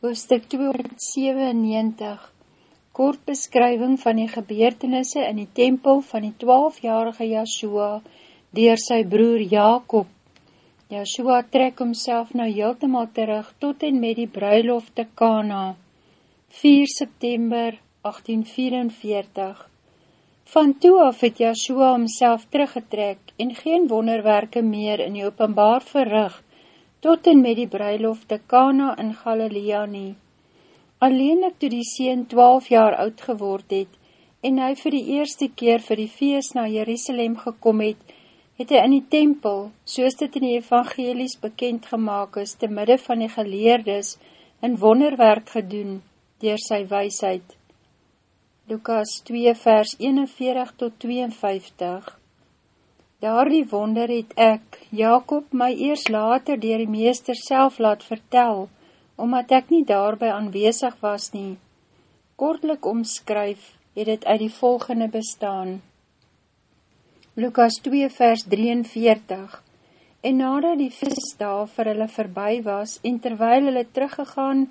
hoofstuk 297, kort beskrywing van die gebeurtenisse in die tempel van die 12-jarige Yahshua dier sy broer Jacob. Yahshua trek homself nou heeltemaal terug tot en met die bruiloft te Kana, 4 September 1844. Van toe af het Yahshua homself teruggetrek en geen wonderwerke meer in die openbaar verricht tot en met die bruiloft te Kana in Galilea nie. Alleenlik toe die sien 12 jaar oud geword het, en hy vir die eerste keer vir die feest na Jerusalem gekom het, het hy in die tempel, soos dit in die evangelies bekend gemaakt is, te midde van die geleerdes, in wonderwerk gedoen, dier sy weisheid. Lukas 2 vers 41 tot 52 Daar die wonder het ek, Jacob, my eers later dier die meester self laat vertel, omdat ek nie daarby aanwezig was nie. Kortlik omskryf het het uit die volgende bestaan. Lukas 2 vers 43 En nadat die visdag vir hulle verby was, en terwyl hulle teruggegaan,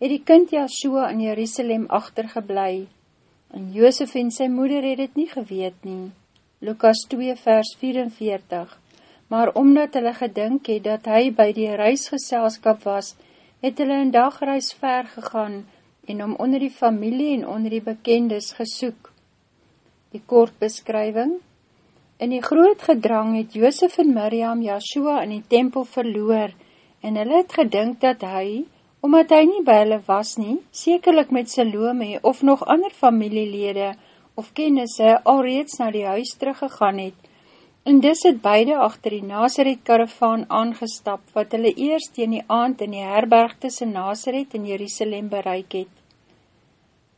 het die kind Yahshua in Jerusalem achtergeblei. En Joosef en sy moeder het het nie geweet nie. Lukas 2 vers 44 Maar omdat hulle gedink het dat hy by die reisgeselskap was, het hulle in dagreis ver gegaan en om onder die familie en onder die bekendes gesoek. Die kort beskrywing In die groot gedrang het Joosef en Miriam Yahshua in die tempel verloor en hulle het gedink dat hy, omdat hy nie by hulle was nie, sekerlik met Salome of nog ander familielede, of kennisse alreeds na die huis teruggegaan het, en dis het beide achter die Nazareth karavaan aangestap, wat hulle eerst in die aand in die herberg tussen Nazareth en Jerusalem bereik het.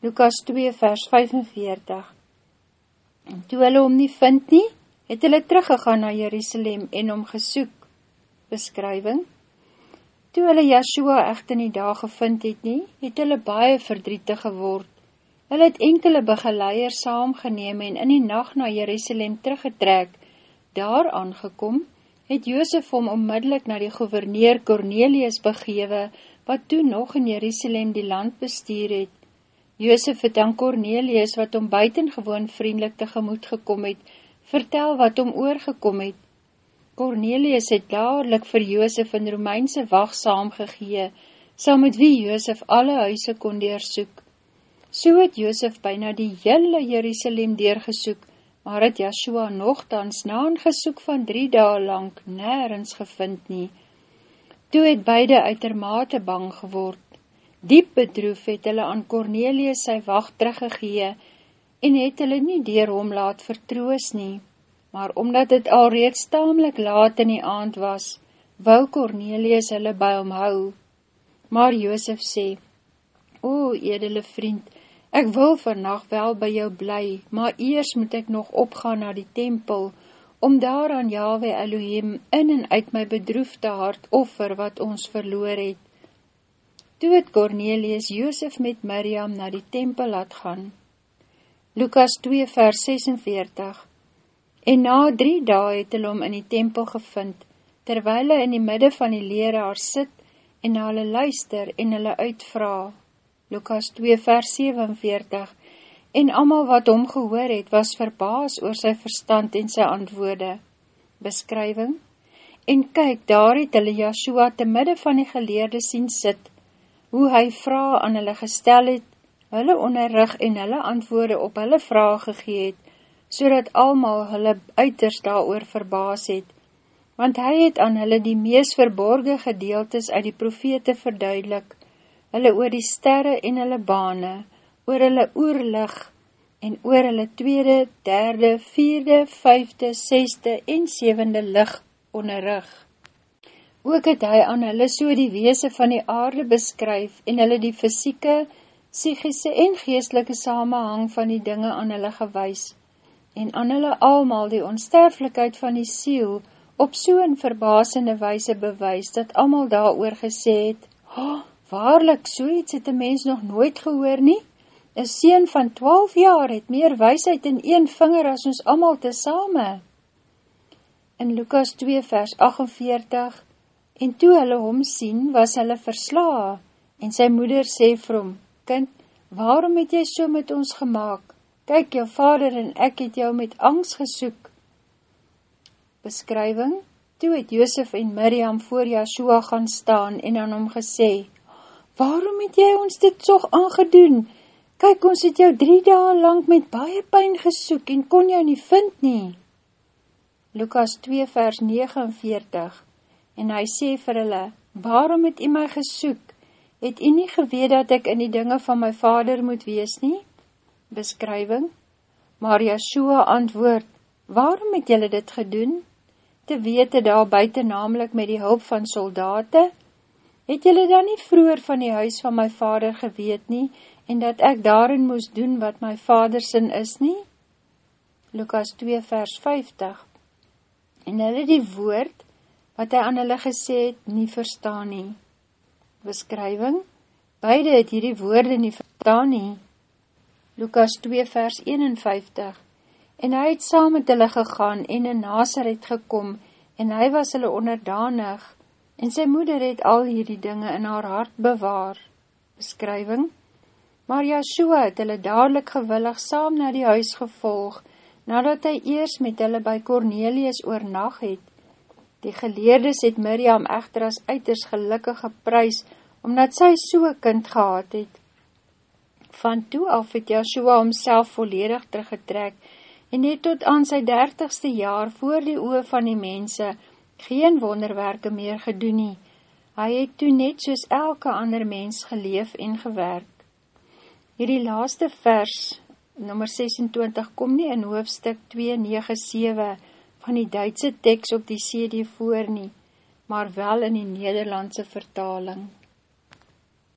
Lukas 2 vers 45 En toe hulle om nie vind nie, het hulle teruggegaan na Jerusalem en om gesoek. Beskrywing Toe hulle Yahshua echt in die dag gevind het nie, het hulle baie verdrietig geword, Hulle het enkele begeleier saamgeneem en in die nacht na Jerusalem teruggetrek. Daar aangekom, het Joosef om onmiddellik na die gouverneur Cornelius begewe, wat toe nog in Jerusalem die land bestuur het. Joosef het aan Cornelius, wat om buitengewoon vriendelik tegemoet gekom het, vertel wat om oorgekom het. Cornelius het dadelijk vir Joosef in Romeinse wacht saamgegee, saam met wie Joosef alle huise kon deersoek. So het Joosef byna die hele Jerusalem deurgesoek, maar het Joshua nogthans na een gesoek van drie dae lang nergens gevind nie. Toe het beide uitermate bang geword. Diep bedroef het hulle aan Cornelius sy wacht teruggegee en het hulle nie dier hom laat vertroos nie. Maar omdat het al reeds tamelijk laat in die aand was, wou Cornelius hulle by hom hou. Maar Joosef sê, O, edele vriend, Ek wil vannacht wel by jou bly, maar eers moet ek nog opgaan na die tempel, om daar aan Yahweh Elohim in en uit my bedroefde hart offer wat ons verloor het. Toe het Cornelius Joosef met Miriam na die tempel laat gaan. Lukas 2 vers 46 En na drie dae het hulle om in die tempel gevind, terwyl hy in die midde van die leraar sit en na hulle luister en hulle uitvraag. Lukas 2 vers 47 En amal wat hom gehoor het, was verbaas oor sy verstand en sy antwoorde. Beskrywing. En kyk, daar het hulle Joshua te midde van die geleerde sien sit, hoe hy vraag aan hulle gestel het, hulle onderrug en hulle antwoorde op hulle vraag gegeet, so dat almal hulle uiters daar verbaas het, want hy het aan hulle die mees verborge gedeeltes uit die profete verduidelik, hulle oor die sterre en hulle bane, oor hulle oorlig en oor hulle tweede, derde, vierde, vijfde, seste en sevende lig onderrig. Ook het hy aan hulle so die weese van die aarde beskryf en hulle die fysieke, psychische en geestelike samenhang van die dinge aan hulle gewys en aan hulle almal die onsterflikheid van die siel op so'n verbasende weise bewys, dat almal daar oor gesê het, oh, Waarlik, so iets het een mens nog nooit gehoor nie. Een sien van 12 jaar het meer wysheid in een vinger as ons allemaal te same. In Lukas 2 vers 48 En toe hulle hom sien, was hulle versla En sy moeder sê vir hom, Kind, waarom het jy so met ons gemaakt? Kyk, jou vader en ek het jou met angst gesoek. Beskrywing Toe het Joosef en Miriam voor Joshua gaan staan en aan hom gesê, Waarom het jy ons dit toch aangedoen? Kyk, ons het jou drie dae lang met baie pijn gesoek en kon jou nie vind nie. Lukas 2 vers 49 En hy sê vir hulle, Waarom het jy my gesoek? Het jy nie geweet dat ek in die dinge van my vader moet wees nie? Beskrywing Maar Joshua antwoord, Waarom het jylle dit gedoen? te wete daar buiten namelijk met die hulp van soldate, het jylle dan nie vroeger van die huis van my vader geweet nie, en dat ek daarin moes doen wat my vader sin is nie? Lukas 2 vers 50 En hulle die woord, wat hy aan hulle gesê het, nie verstaan nie. Beskrywing, beide het hierdie woorde nie verstaan nie. Lukas 2 vers 51 En hy het saam met hulle gegaan en in Nazareth gekom, en hy was hulle onderdanig, en sy moeder het al hierdie dinge in haar hart bewaar. Beskrywing Maar Joshua het hulle dadelijk gewillig saam na die huis gevolg, nadat hy eers met hulle by Cornelius oornag het. Die geleerdes het Miriam echter as uiters gelukkige prijs, omdat sy so'n kind gehad het. Van toe af het Joshua homself volledig teruggetrek, en het tot aan sy dertigste jaar voor die oe van die mense geen wonderwerke meer gedoen nie. Hy het toe net soos elke ander mens geleef en gewerk. Hierdie laaste vers, nummer 26, kom nie in hoofstuk 297 van die Duitse tekst op die CD voor nie, maar wel in die Nederlandse vertaling.